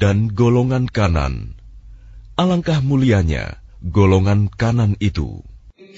dan golongan kanan. Alangkah mulianya golongan kanan itu.